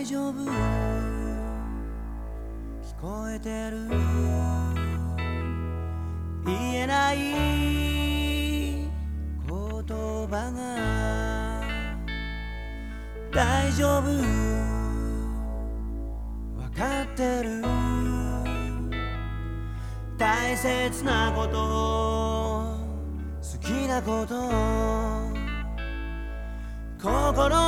大丈夫？聞こえてる？言えない言葉が大丈夫？分かってる？大切なこと好きなこと心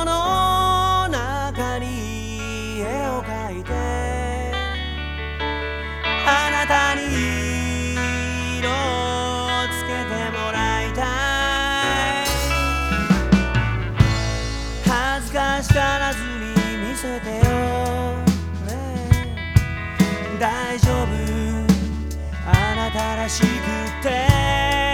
大丈夫。あなたらしくて。